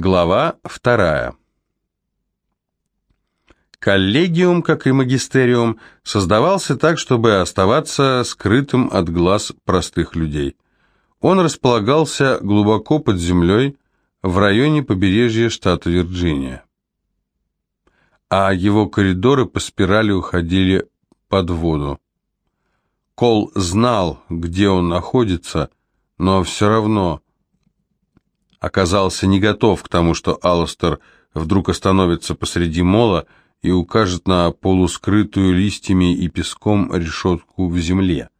Глава вторая. Коллегиум, как и магистериум, создавался так, чтобы оставаться скрытым от глаз простых людей. Он располагался глубоко под землей в районе побережья штата Вирджиния. А его коридоры по спирали уходили под воду. Кол знал, где он находится, но все равно оказался не готов к тому, что Алластер вдруг остановится посреди мола и укажет на полускрытую листьями и песком решетку в земле.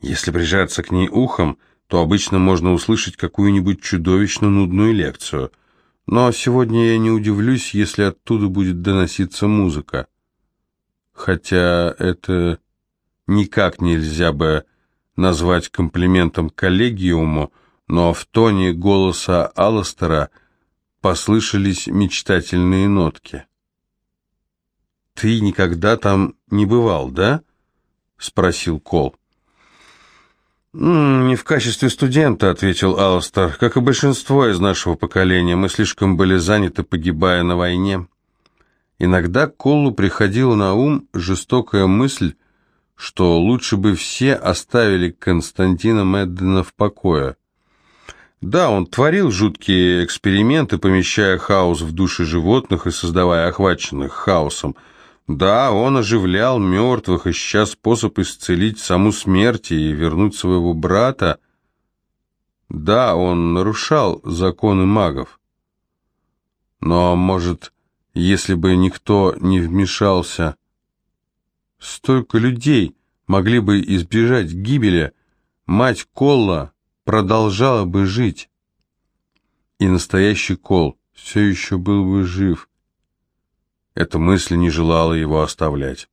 Если прижаться к ней ухом, то обычно можно услышать какую-нибудь чудовищно нудную лекцию. Но сегодня я не удивлюсь, если оттуда будет доноситься музыка. Хотя это никак нельзя бы назвать комплиментом коллегиуму, но в тоне голоса Алластера послышались мечтательные нотки. «Ты никогда там не бывал, да?» — спросил Кол. «Не в качестве студента», — ответил Алластер. «Как и большинство из нашего поколения, мы слишком были заняты, погибая на войне». Иногда Колу приходила на ум жестокая мысль, что лучше бы все оставили Константина Меддена в покое. Да, он творил жуткие эксперименты, помещая хаос в души животных и создавая охваченных хаосом. Да, он оживлял мертвых, ища способ исцелить саму смерть и вернуть своего брата. Да, он нарушал законы магов. Но, может, если бы никто не вмешался, столько людей могли бы избежать гибели. Мать Колла продолжала бы жить. И настоящий Кол все еще был бы жив. Эта мысль не желала его оставлять.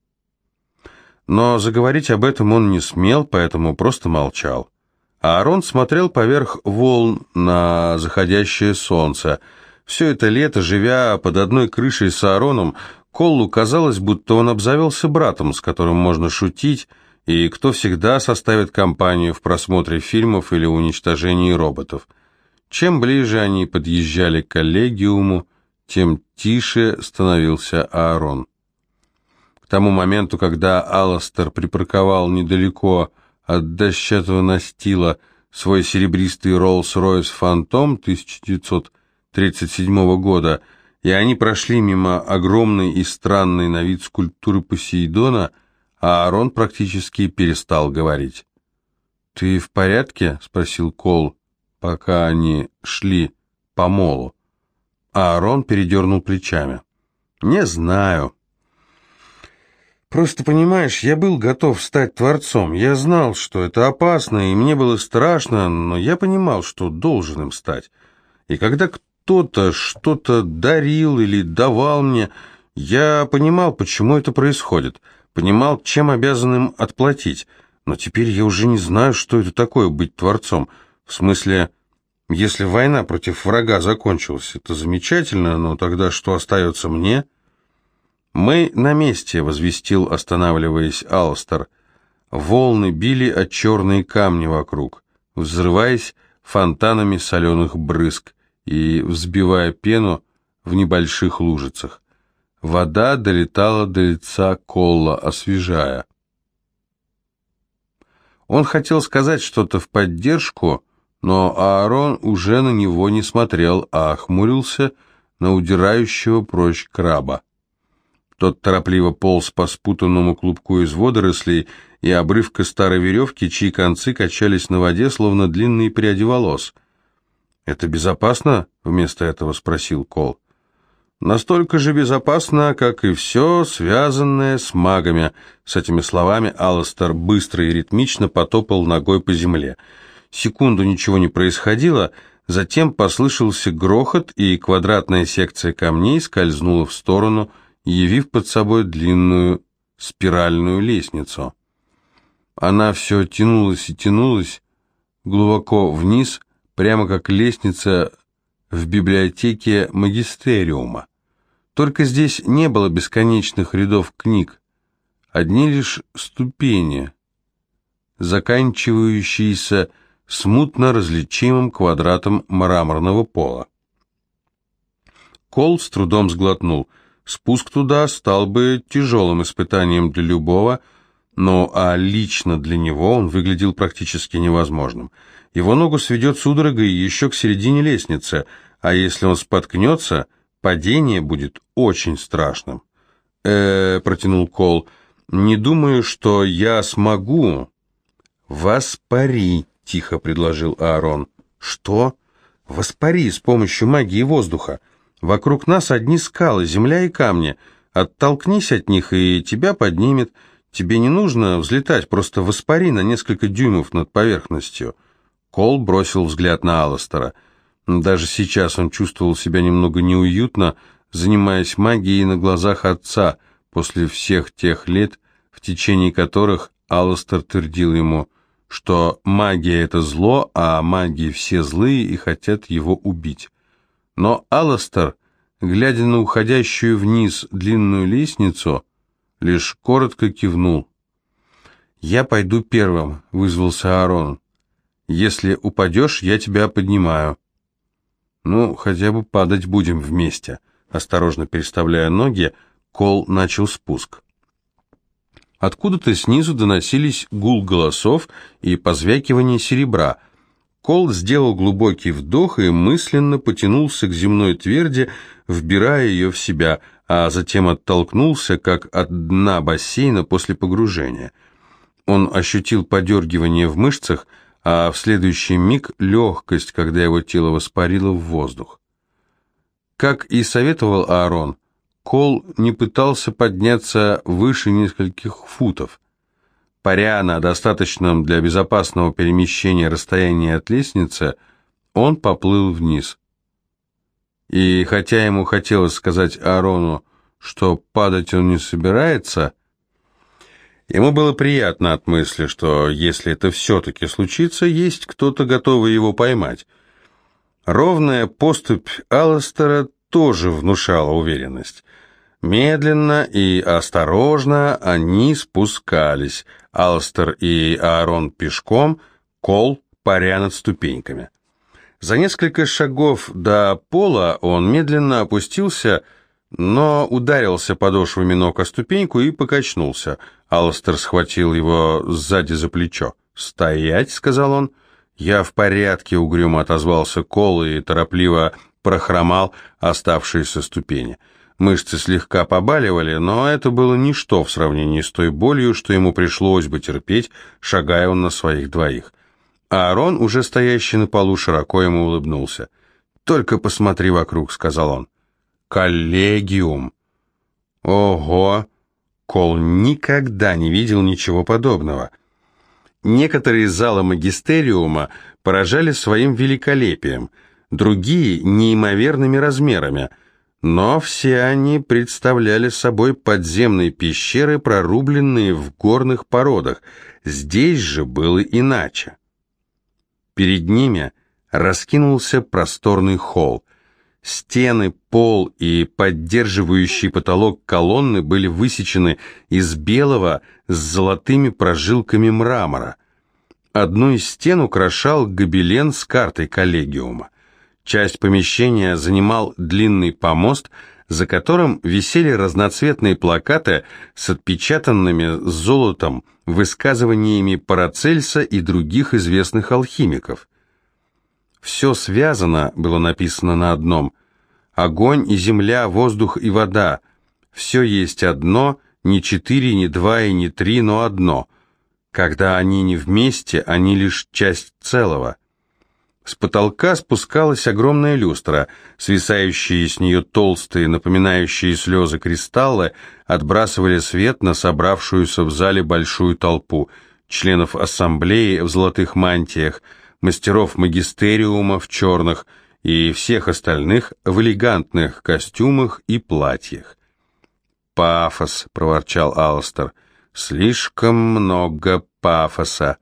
Но заговорить об этом он не смел, поэтому просто молчал. А Аарон смотрел поверх волн на заходящее солнце. Все это лето, живя под одной крышей с Аароном, Коллу казалось, будто он обзавелся братом, с которым можно шутить, и кто всегда составит компанию в просмотре фильмов или уничтожении роботов. Чем ближе они подъезжали к коллегиуму, тем тише становился Аарон. К тому моменту, когда Алластер припарковал недалеко от дощатого настила свой серебристый Роллс-Ройс Фантом 1937 года, и они прошли мимо огромной и странной на вид скульптуры Посейдона, а Аарон практически перестал говорить. «Ты в порядке?» — спросил Кол, пока они шли по молу. А Аарон передернул плечами. «Не знаю». «Просто понимаешь, я был готов стать творцом. Я знал, что это опасно, и мне было страшно, но я понимал, что должен им стать. И когда кто-то что-то дарил или давал мне, я понимал, почему это происходит» понимал, чем обязан им отплатить, но теперь я уже не знаю, что это такое быть творцом. В смысле, если война против врага закончилась, это замечательно, но тогда что остается мне? Мы на месте, возвестил, останавливаясь Алстер. Волны били от черные камни вокруг, взрываясь фонтанами соленых брызг и взбивая пену в небольших лужицах. Вода долетала до лица Колла, освежая. Он хотел сказать что-то в поддержку, но Аарон уже на него не смотрел, а охмурился на удирающего прочь краба. Тот торопливо полз по спутанному клубку из водорослей и обрывка старой веревки, чьи концы качались на воде, словно длинные пряди волос. «Это безопасно?» — вместо этого спросил Кол. Настолько же безопасно, как и все, связанное с магами. С этими словами Алластер быстро и ритмично потопал ногой по земле. Секунду ничего не происходило, затем послышался грохот, и квадратная секция камней скользнула в сторону, явив под собой длинную спиральную лестницу. Она все тянулась и тянулась глубоко вниз, прямо как лестница в библиотеке магистериума. Только здесь не было бесконечных рядов книг, одни лишь ступени, заканчивающиеся смутно различимым квадратом мраморного пола. Кол с трудом сглотнул. Спуск туда стал бы тяжелым испытанием для любого, но а лично для него он выглядел практически невозможным. Его ногу сведет судорогой еще к середине лестницы, а если он споткнется, падение будет очень страшным. э протянул Кол, — «не думаю, что я смогу». «Воспари», — тихо предложил Аарон. «Что?» «Воспари с помощью магии воздуха. Вокруг нас одни скалы, земля и камни. Оттолкнись от них, и тебя поднимет. Тебе не нужно взлетать, просто воспари на несколько дюймов над поверхностью». Кол бросил взгляд на Алластера. Даже сейчас он чувствовал себя немного неуютно, занимаясь магией на глазах отца, после всех тех лет, в течение которых Алластер твердил ему, что магия — это зло, а маги все злые и хотят его убить. Но Алластер, глядя на уходящую вниз длинную лестницу, лишь коротко кивнул. «Я пойду первым», — вызвался Аарон. Если упадешь, я тебя поднимаю». «Ну, хотя бы падать будем вместе». Осторожно переставляя ноги, Кол начал спуск. Откуда-то снизу доносились гул голосов и позвякивание серебра. Кол сделал глубокий вдох и мысленно потянулся к земной тверди, вбирая ее в себя, а затем оттолкнулся, как от дна бассейна после погружения. Он ощутил подергивание в мышцах, а в следующий миг легкость, когда его тело воспарило в воздух. Как и советовал Аарон, Кол не пытался подняться выше нескольких футов. Паря на достаточном для безопасного перемещения расстоянии от лестницы, он поплыл вниз. И хотя ему хотелось сказать Аарону, что падать он не собирается, Ему было приятно от мысли, что если это все-таки случится, есть кто-то готовый его поймать. Ровная поступь Алластера тоже внушала уверенность. Медленно и осторожно они спускались, Алстер и Аарон пешком, Кол паря над ступеньками. За несколько шагов до пола он медленно опустился, но ударился подошвами ног о ступеньку и покачнулся – Алстер схватил его сзади за плечо. «Стоять!» — сказал он. «Я в порядке», — угрюмо отозвался Кол и торопливо прохромал оставшиеся ступени. Мышцы слегка побаливали, но это было ничто в сравнении с той болью, что ему пришлось бы терпеть, шагая он на своих двоих. А Аарон, уже стоящий на полу, широко ему улыбнулся. «Только посмотри вокруг», — сказал он. «Коллегиум». «Ого!» Кол никогда не видел ничего подобного. Некоторые залы магистериума поражали своим великолепием, другие – неимоверными размерами, но все они представляли собой подземные пещеры, прорубленные в горных породах. Здесь же было иначе. Перед ними раскинулся просторный холл. Стены, пол и поддерживающий потолок колонны были высечены из белого с золотыми прожилками мрамора. Одну из стен украшал гобелен с картой коллегиума. Часть помещения занимал длинный помост, за которым висели разноцветные плакаты с отпечатанными золотом высказываниями Парацельса и других известных алхимиков. Все связано, было написано на одном. Огонь и земля, воздух и вода. Все есть одно, не четыре, не два и не три, но одно. Когда они не вместе, они лишь часть целого. С потолка спускалась огромная люстра, свисающие с нее толстые, напоминающие слезы кристаллы, отбрасывали свет на собравшуюся в зале большую толпу, членов ассамблеи в золотых мантиях, мастеров магистериума в черных и всех остальных в элегантных костюмах и платьях. «Пафос», — проворчал Алстер, — «слишком много пафоса».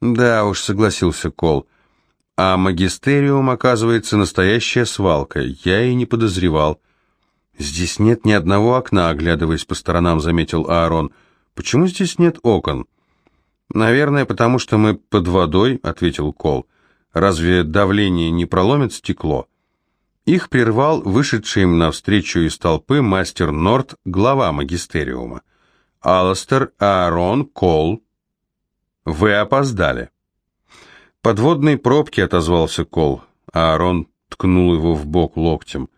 «Да уж», — согласился Кол, — «а магистериум, оказывается, настоящая свалка, я и не подозревал». «Здесь нет ни одного окна», — оглядываясь по сторонам, заметил Аарон. «Почему здесь нет окон?» «Наверное, потому что мы под водой», — ответил Кол. «Разве давление не проломит стекло?» Их прервал вышедший им навстречу из толпы мастер Норт, глава магистериума. «Алластер, Аарон, Кол, вы опоздали». «Подводной пробки», — отозвался Кол. Аарон ткнул его в бок локтем.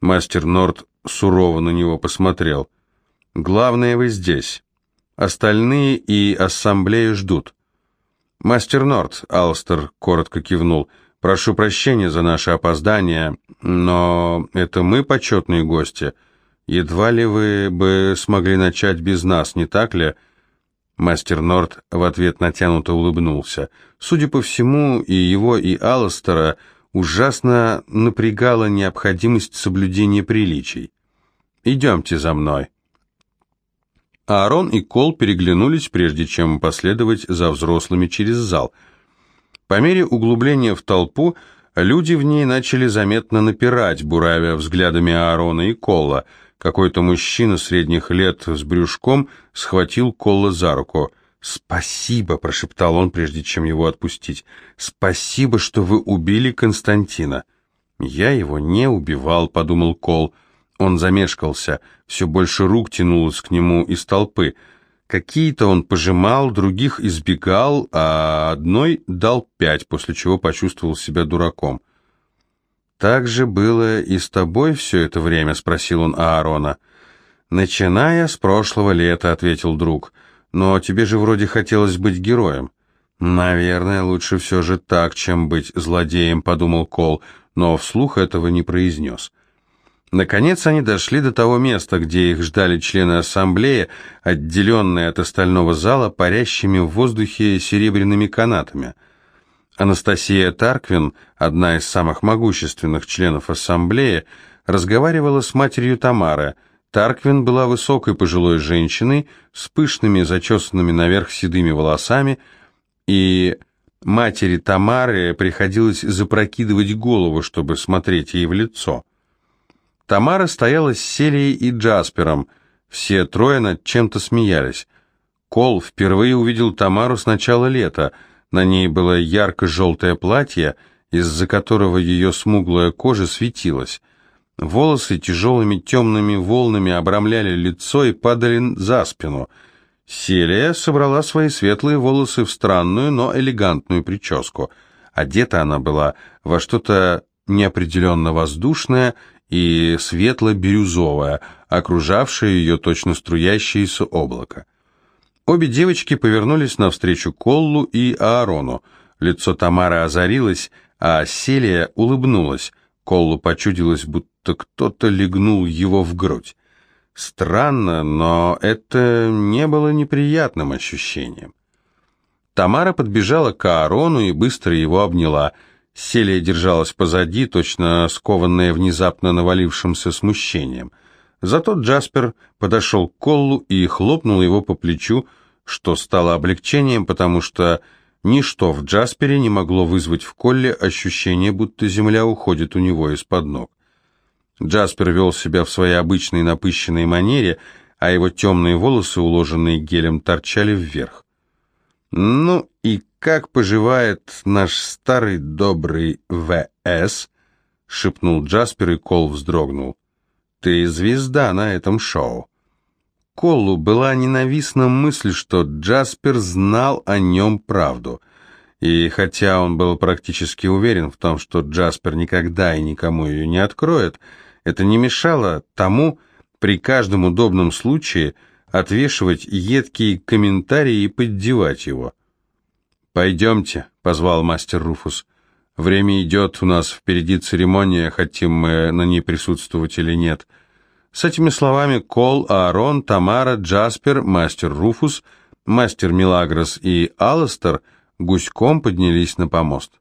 Мастер Норт сурово на него посмотрел. «Главное, вы здесь. Остальные и ассамблею ждут». «Мастер Норт», — Алстер коротко кивнул, — «прошу прощения за наше опоздание, но это мы почетные гости. Едва ли вы бы смогли начать без нас, не так ли?» Мастер Норт в ответ натянуто улыбнулся. Судя по всему, и его, и Алластера ужасно напрягала необходимость соблюдения приличий. «Идемте за мной». Аарон и Кол переглянулись, прежде чем последовать за взрослыми через зал. По мере углубления в толпу люди в ней начали заметно напирать, буравя взглядами Аарона и Колла. Какой-то мужчина средних лет с брюшком схватил Колла за руку. «Спасибо», — прошептал он, прежде чем его отпустить. «Спасибо, что вы убили Константина». «Я его не убивал», — подумал Кол. Он замешкался, все больше рук тянулось к нему из толпы. Какие-то он пожимал, других избегал, а одной дал пять, после чего почувствовал себя дураком. «Так же было и с тобой все это время?» — спросил он Аарона. «Начиная с прошлого лета», — ответил друг. «Но тебе же вроде хотелось быть героем». «Наверное, лучше все же так, чем быть злодеем», — подумал Кол, но вслух этого не произнес. Наконец они дошли до того места, где их ждали члены ассамблеи, отделенные от остального зала парящими в воздухе серебряными канатами. Анастасия Тарквин, одна из самых могущественных членов ассамблеи, разговаривала с матерью Тамары. Тарквин была высокой пожилой женщиной с пышными, зачесанными наверх седыми волосами, и матери Тамары приходилось запрокидывать голову, чтобы смотреть ей в лицо. Тамара стояла с Селией и Джаспером. Все трое над чем-то смеялись. Кол впервые увидел Тамару с начала лета. На ней было ярко-желтое платье, из-за которого ее смуглая кожа светилась. Волосы тяжелыми темными волнами обрамляли лицо и падали за спину. Селия собрала свои светлые волосы в странную, но элегантную прическу. Одета она была во что-то неопределенно воздушное и светло-бирюзовое, окружавшее ее точно струящееся облако. Обе девочки повернулись навстречу Коллу и Аарону. Лицо Тамары озарилось, а Селия улыбнулась. Коллу почудилось, будто кто-то легнул его в грудь. Странно, но это не было неприятным ощущением. Тамара подбежала к Аарону и быстро его обняла – Селия держалась позади, точно скованная внезапно навалившимся смущением. Зато Джаспер подошел к Коллу и хлопнул его по плечу, что стало облегчением, потому что ничто в Джаспере не могло вызвать в Колле ощущение, будто земля уходит у него из-под ног. Джаспер вел себя в своей обычной напыщенной манере, а его темные волосы, уложенные гелем, торчали вверх. «Ну и как поживает наш старый добрый В.С.?» — шепнул Джаспер, и Кол вздрогнул. «Ты звезда на этом шоу». Колу была ненавистна мысль, что Джаспер знал о нем правду. И хотя он был практически уверен в том, что Джаспер никогда и никому ее не откроет, это не мешало тому при каждом удобном случае отвешивать едкие комментарии и поддевать его. «Пойдемте», — позвал мастер Руфус. «Время идет, у нас впереди церемония, хотим мы на ней присутствовать или нет». С этими словами Кол, Аарон, Тамара, Джаспер, мастер Руфус, мастер Милагрос и Алластер гуськом поднялись на помост.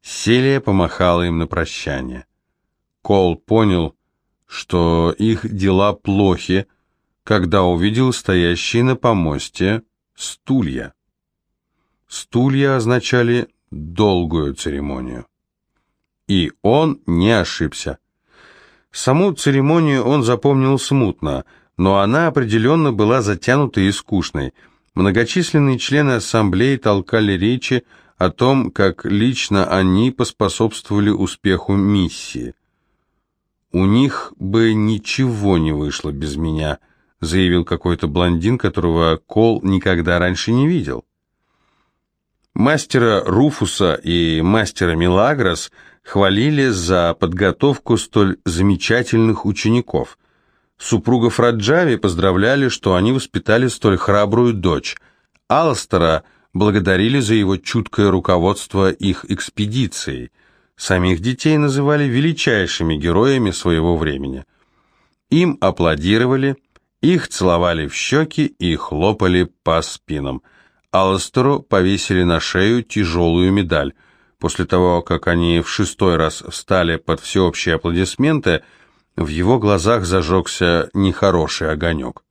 Селия помахала им на прощание. Кол понял, что их дела плохи, когда увидел стоящие на помосте стулья. Стулья означали долгую церемонию. И он не ошибся. Саму церемонию он запомнил смутно, но она определенно была затянутой и скучной. Многочисленные члены ассамблеи толкали речи о том, как лично они поспособствовали успеху миссии. «У них бы ничего не вышло без меня», — заявил какой-то блондин, которого Кол никогда раньше не видел. Мастера Руфуса и мастера Милагрос хвалили за подготовку столь замечательных учеников. Супругов Раджави поздравляли, что они воспитали столь храбрую дочь. Алстера благодарили за его чуткое руководство их экспедицией. Самих детей называли величайшими героями своего времени. Им аплодировали, их целовали в щеки и хлопали по спинам – Алластеру повесили на шею тяжелую медаль. После того, как они в шестой раз встали под всеобщие аплодисменты, в его глазах зажегся нехороший огонек.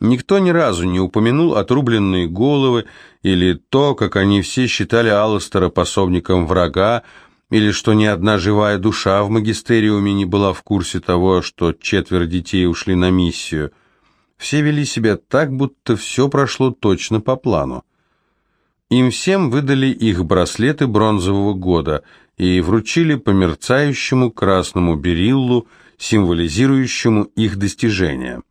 Никто ни разу не упомянул отрубленные головы или то, как они все считали Алластера пособником врага, или что ни одна живая душа в магистериуме не была в курсе того, что четверо детей ушли на миссию. Все вели себя так, будто все прошло точно по плану. Им всем выдали их браслеты бронзового года и вручили по мерцающему красному бериллу, символизирующему их достижения.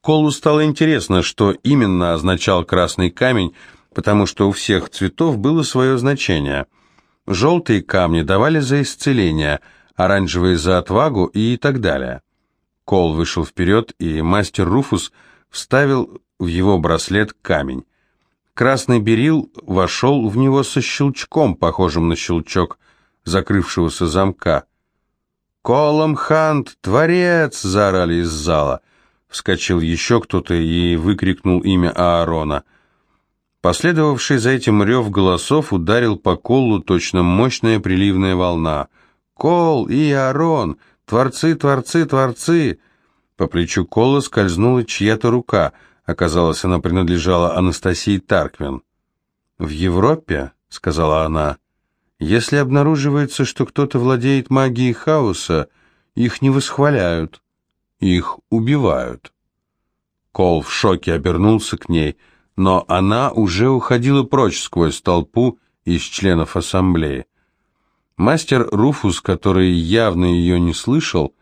Колу стало интересно, что именно означал красный камень, потому что у всех цветов было свое значение. Желтые камни давали за исцеление, оранжевые за отвагу и так далее. Кол вышел вперед, и мастер Руфус вставил в его браслет камень. Красный берил вошел в него со щелчком, похожим на щелчок закрывшегося замка. «Колом Хант, творец!» — заорали из зала. Вскочил еще кто-то и выкрикнул имя Аарона. Последовавший за этим рев голосов ударил по Колу точно мощная приливная волна. «Кол и Аарон!» «Творцы, творцы, творцы!» По плечу Кола скользнула чья-то рука. Оказалось, она принадлежала Анастасии Тарквин. «В Европе, — сказала она, — если обнаруживается, что кто-то владеет магией хаоса, их не восхваляют, их убивают». Кол в шоке обернулся к ней, но она уже уходила прочь сквозь толпу из членов ассамблеи. Мастер Руфус, который явно ее не слышал,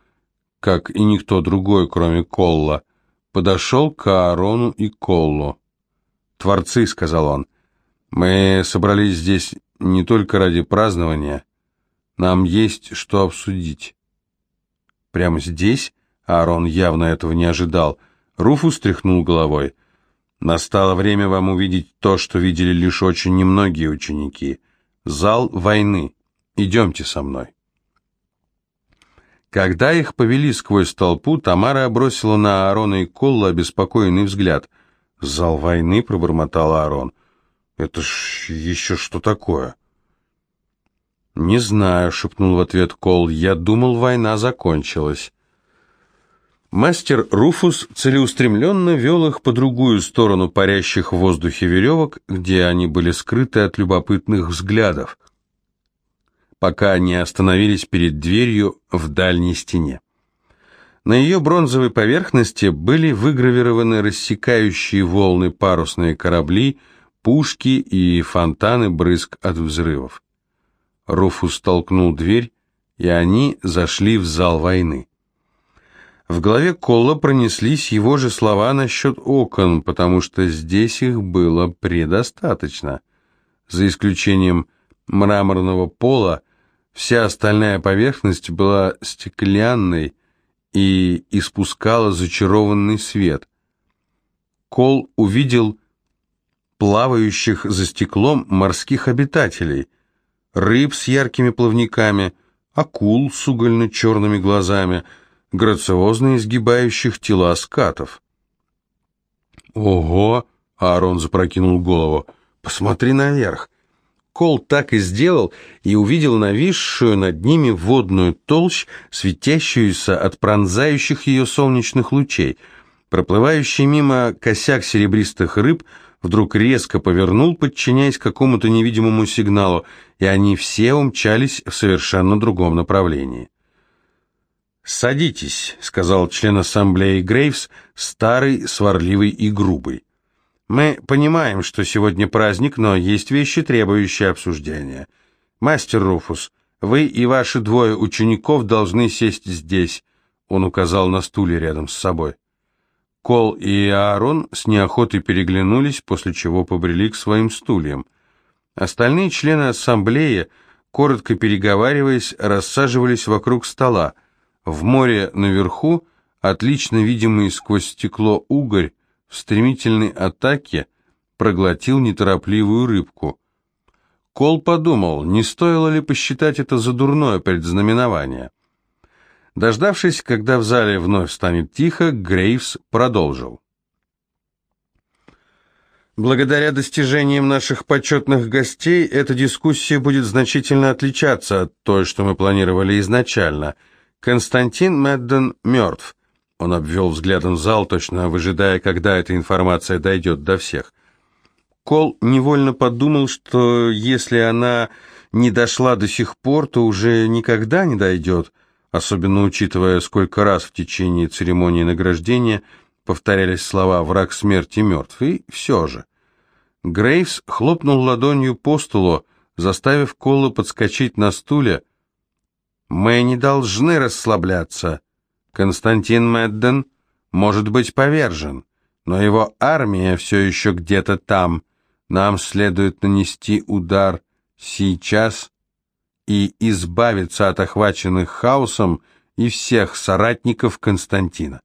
как и никто другой, кроме Колла, подошел к Аарону и Коллу. «Творцы», — сказал он, — «мы собрались здесь не только ради празднования, нам есть что обсудить». Прямо здесь Аарон явно этого не ожидал. Руфус тряхнул головой. «Настало время вам увидеть то, что видели лишь очень немногие ученики. Зал войны». Идемте со мной». Когда их повели сквозь толпу, Тамара бросила на Аарона и Колла обеспокоенный взгляд. «Зал войны?» — пробормотал Аарон. «Это ж еще что такое?» «Не знаю», — шепнул в ответ Кол. «Я думал, война закончилась». Мастер Руфус целеустремленно вел их по другую сторону парящих в воздухе веревок, где они были скрыты от любопытных взглядов пока не остановились перед дверью в дальней стене. На ее бронзовой поверхности были выгравированы рассекающие волны парусные корабли, пушки и фонтаны брызг от взрывов. Руфус толкнул дверь, и они зашли в зал войны. В голове Колла пронеслись его же слова насчет окон, потому что здесь их было предостаточно. За исключением мраморного пола, Вся остальная поверхность была стеклянной и испускала зачарованный свет. Кол увидел плавающих за стеклом морских обитателей, рыб с яркими плавниками, акул с угольно-черными глазами, грациозно изгибающих тела скатов. «Ого!» — Аарон запрокинул голову. «Посмотри наверх! Кол так и сделал и увидел нависшую над ними водную толщь, светящуюся от пронзающих ее солнечных лучей. Проплывающий мимо косяк серебристых рыб вдруг резко повернул, подчиняясь какому-то невидимому сигналу, и они все умчались в совершенно другом направлении. «Садитесь», — сказал член ассамблеи Грейвс, старый, сварливый и грубый. Мы понимаем, что сегодня праздник, но есть вещи, требующие обсуждения. Мастер Руфус, Вы и ваши двое учеников должны сесть здесь», — он указал на стуле рядом с собой. Кол и Аарон с неохотой переглянулись, после чего побрели к своим стульям. Остальные члены ассамблеи, коротко переговариваясь, рассаживались вокруг стола. В море наверху, отлично видимый сквозь стекло угорь, в стремительной атаке проглотил неторопливую рыбку. Кол подумал, не стоило ли посчитать это за дурное предзнаменование. Дождавшись, когда в зале вновь станет тихо, Грейвс продолжил. Благодаря достижениям наших почетных гостей, эта дискуссия будет значительно отличаться от той, что мы планировали изначально. Константин Медден мертв. Он обвел взглядом зал, точно выжидая, когда эта информация дойдет до всех. Кол невольно подумал, что если она не дошла до сих пор, то уже никогда не дойдет особенно учитывая, сколько раз в течение церемонии награждения повторялись слова «враг смерти мертв», и все же. Грейвс хлопнул ладонью по столу, заставив Колла подскочить на стуле. «Мы не должны расслабляться. Константин Медден может быть повержен, но его армия все еще где-то там. Нам следует нанести удар сейчас и избавиться от охваченных хаосом и всех соратников Константина.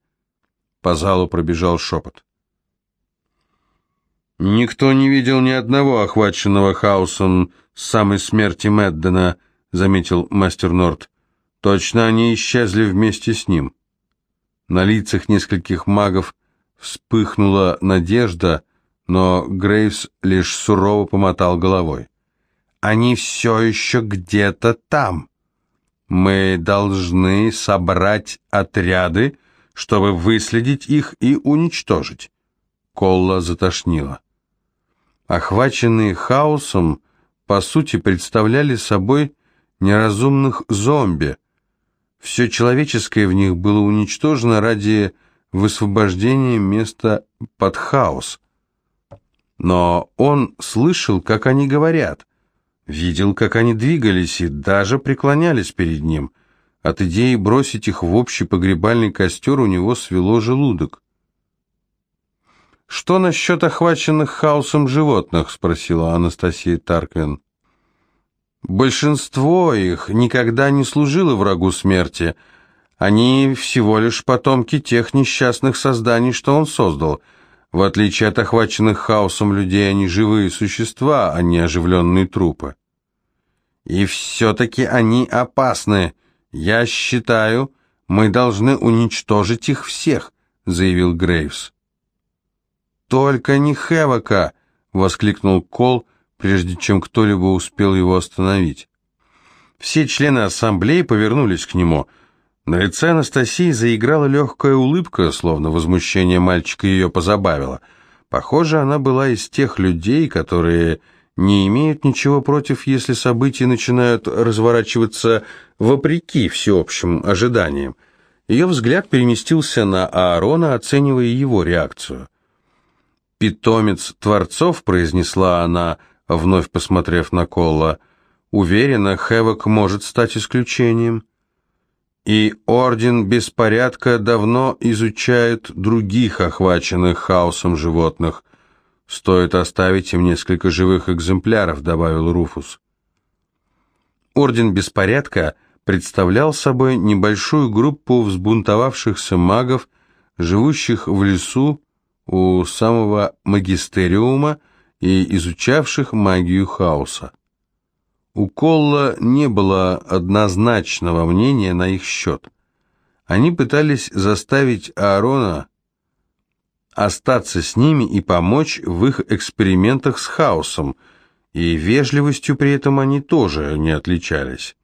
По залу пробежал шепот. «Никто не видел ни одного охваченного хаосом самой смерти Меддена», — заметил мастер Норт. «Точно они исчезли вместе с ним». На лицах нескольких магов вспыхнула надежда, но Грейвс лишь сурово помотал головой. Они все еще где-то там. Мы должны собрать отряды, чтобы выследить их и уничтожить. Колла затошнила. Охваченные хаосом, по сути, представляли собой неразумных зомби. Все человеческое в них было уничтожено ради высвобождения места под хаос. Но он слышал, как они говорят – Видел, как они двигались и даже преклонялись перед ним. От идеи бросить их в общий погребальный костер у него свело желудок. «Что насчет охваченных хаосом животных?» — спросила Анастасия Тарквин. «Большинство их никогда не служило врагу смерти. Они всего лишь потомки тех несчастных созданий, что он создал». В отличие от охваченных хаосом людей, они живые существа, а не оживленные трупы. И все-таки они опасны. Я считаю, мы должны уничтожить их всех, заявил Грейвс. Только не Хевока, воскликнул Кол, прежде чем кто-либо успел его остановить. Все члены ассамблеи повернулись к нему – на лице Анастасии заиграла легкая улыбка, словно возмущение мальчика ее позабавило. Похоже, она была из тех людей, которые не имеют ничего против, если события начинают разворачиваться вопреки всеобщим ожиданиям. Ее взгляд переместился на Аарона, оценивая его реакцию. «Питомец Творцов», — произнесла она, вновь посмотрев на Колла, — «уверена, Хэвок может стать исключением». И Орден Беспорядка давно изучает других охваченных хаосом животных. Стоит оставить им несколько живых экземпляров, добавил Руфус. Орден Беспорядка представлял собой небольшую группу взбунтовавшихся магов, живущих в лесу у самого магистериума и изучавших магию хаоса. У Колла не было однозначного мнения на их счет. Они пытались заставить Аарона остаться с ними и помочь в их экспериментах с хаосом, и вежливостью при этом они тоже не отличались.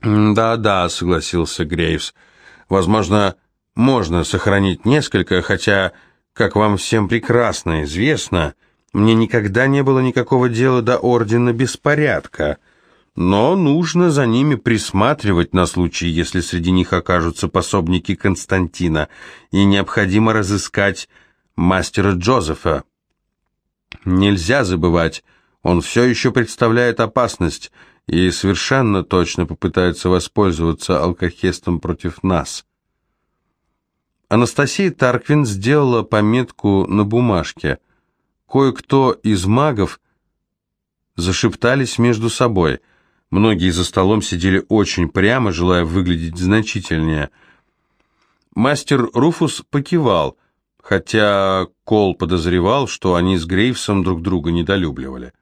«Да-да», — согласился Грейвс, — «возможно, можно сохранить несколько, хотя, как вам всем прекрасно известно, — мне никогда не было никакого дела до Ордена Беспорядка, но нужно за ними присматривать на случай, если среди них окажутся пособники Константина, и необходимо разыскать мастера Джозефа. Нельзя забывать, он все еще представляет опасность, и совершенно точно попытаются воспользоваться алкохестом против нас. Анастасия Тарквин сделала пометку на бумажке. Кое-кто из магов зашептались между собой. Многие за столом сидели очень прямо, желая выглядеть значительнее. Мастер Руфус покивал, хотя Кол подозревал, что они с Грейвсом друг друга недолюбливали.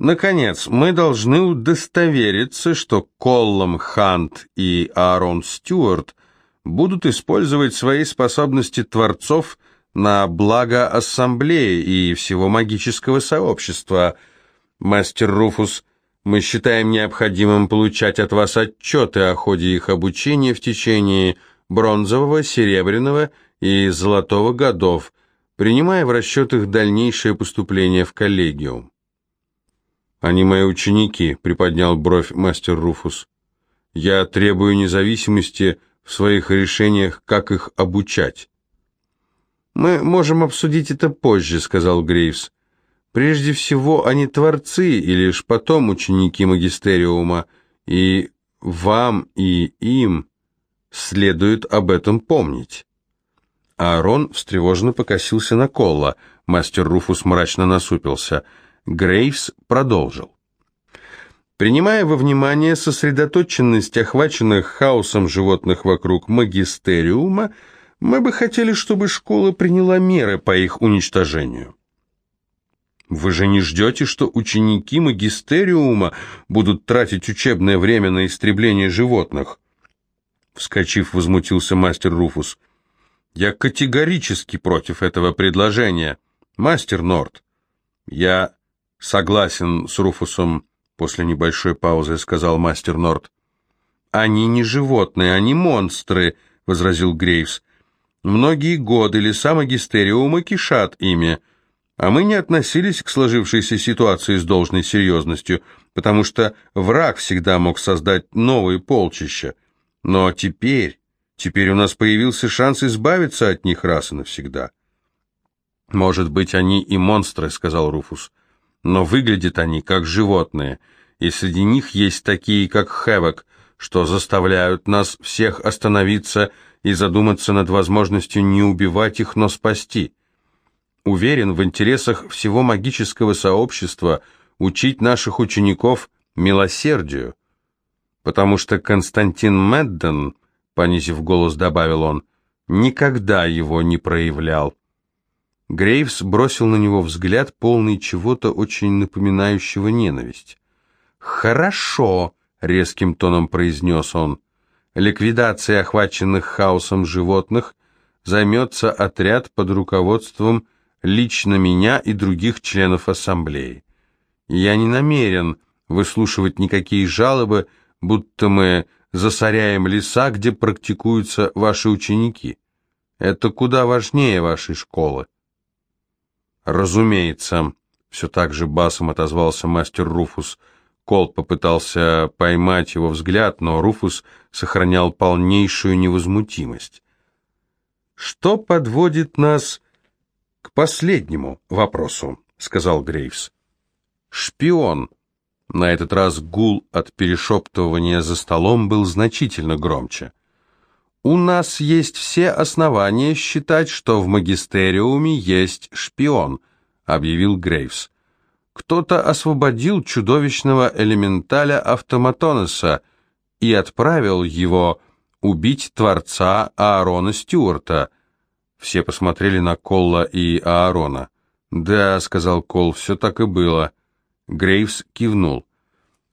Наконец, мы должны удостовериться, что Коллом Хант и Аарон Стюарт будут использовать свои способности творцов на благо ассамблеи и всего магического сообщества. Мастер Руфус, мы считаем необходимым получать от вас отчеты о ходе их обучения в течение бронзового, серебряного и золотого годов, принимая в расчет их дальнейшее поступление в коллегиум. «Они мои ученики», — приподнял бровь мастер Руфус. «Я требую независимости в своих решениях, как их обучать». «Мы можем обсудить это позже», — сказал Грейвс. «Прежде всего, они творцы, и лишь потом ученики магистериума, и вам и им следует об этом помнить». Аарон встревоженно покосился на Колла. Мастер Руфус мрачно насупился — Грейвс продолжил. Принимая во внимание сосредоточенность охваченных хаосом животных вокруг магистериума, мы бы хотели, чтобы школа приняла меры по их уничтожению. Вы же не ждете, что ученики магистериума будут тратить учебное время на истребление животных? Вскочив, возмутился мастер Руфус. Я категорически против этого предложения. Мастер Норт, я «Согласен с Руфусом», — после небольшой паузы сказал мастер Норт. «Они не животные, они монстры», — возразил Грейвс. «Многие годы леса магистериума кишат ими, а мы не относились к сложившейся ситуации с должной серьезностью, потому что враг всегда мог создать новые полчища. Но теперь, теперь у нас появился шанс избавиться от них раз и навсегда». «Может быть, они и монстры», — сказал Руфус. — но выглядят они как животные, и среди них есть такие, как Хэвок, что заставляют нас всех остановиться и задуматься над возможностью не убивать их, но спасти. Уверен, в интересах всего магического сообщества учить наших учеников милосердию, потому что Константин Медден, понизив голос, добавил он, никогда его не проявлял. Грейвс бросил на него взгляд, полный чего-то очень напоминающего ненависть. «Хорошо», — резким тоном произнес он. «Ликвидацией охваченных хаосом животных займется отряд под руководством лично меня и других членов ассамблеи. Я не намерен выслушивать никакие жалобы, будто мы засоряем леса, где практикуются ваши ученики. Это куда важнее вашей школы. «Разумеется», — все так же басом отозвался мастер Руфус. Кол попытался поймать его взгляд, но Руфус сохранял полнейшую невозмутимость. «Что подводит нас к последнему вопросу?» — сказал Грейвс. «Шпион». На этот раз гул от перешептывания за столом был значительно громче. «У нас есть все основания считать, что в магистериуме есть шпион», — объявил Грейвс. «Кто-то освободил чудовищного элементаля Автоматонеса и отправил его убить творца Аарона Стюарта». Все посмотрели на Колла и Аарона. «Да», — сказал Кол, — «все так и было». Грейвс кивнул.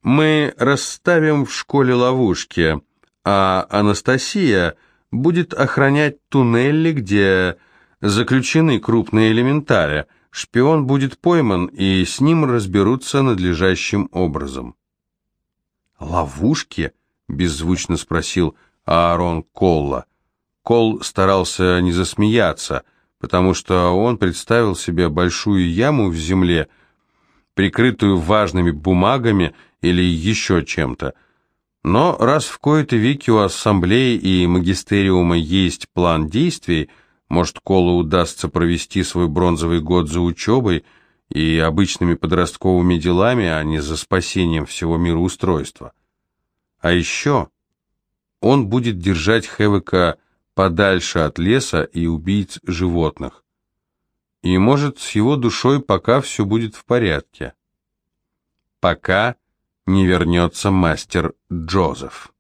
«Мы расставим в школе ловушки» а Анастасия будет охранять туннели, где заключены крупные элементари. Шпион будет пойман, и с ним разберутся надлежащим образом. «Ловушки?» — беззвучно спросил Аарон Колла. Кол старался не засмеяться, потому что он представил себе большую яму в земле, прикрытую важными бумагами или еще чем-то, но раз в кои-то веки у ассамблеи и магистериума есть план действий, может, Колу удастся провести свой бронзовый год за учебой и обычными подростковыми делами, а не за спасением всего мироустройства. А еще он будет держать Хевека подальше от леса и убийц животных. И, может, с его душой пока все будет в порядке. Пока не вернется мастер Джозеф.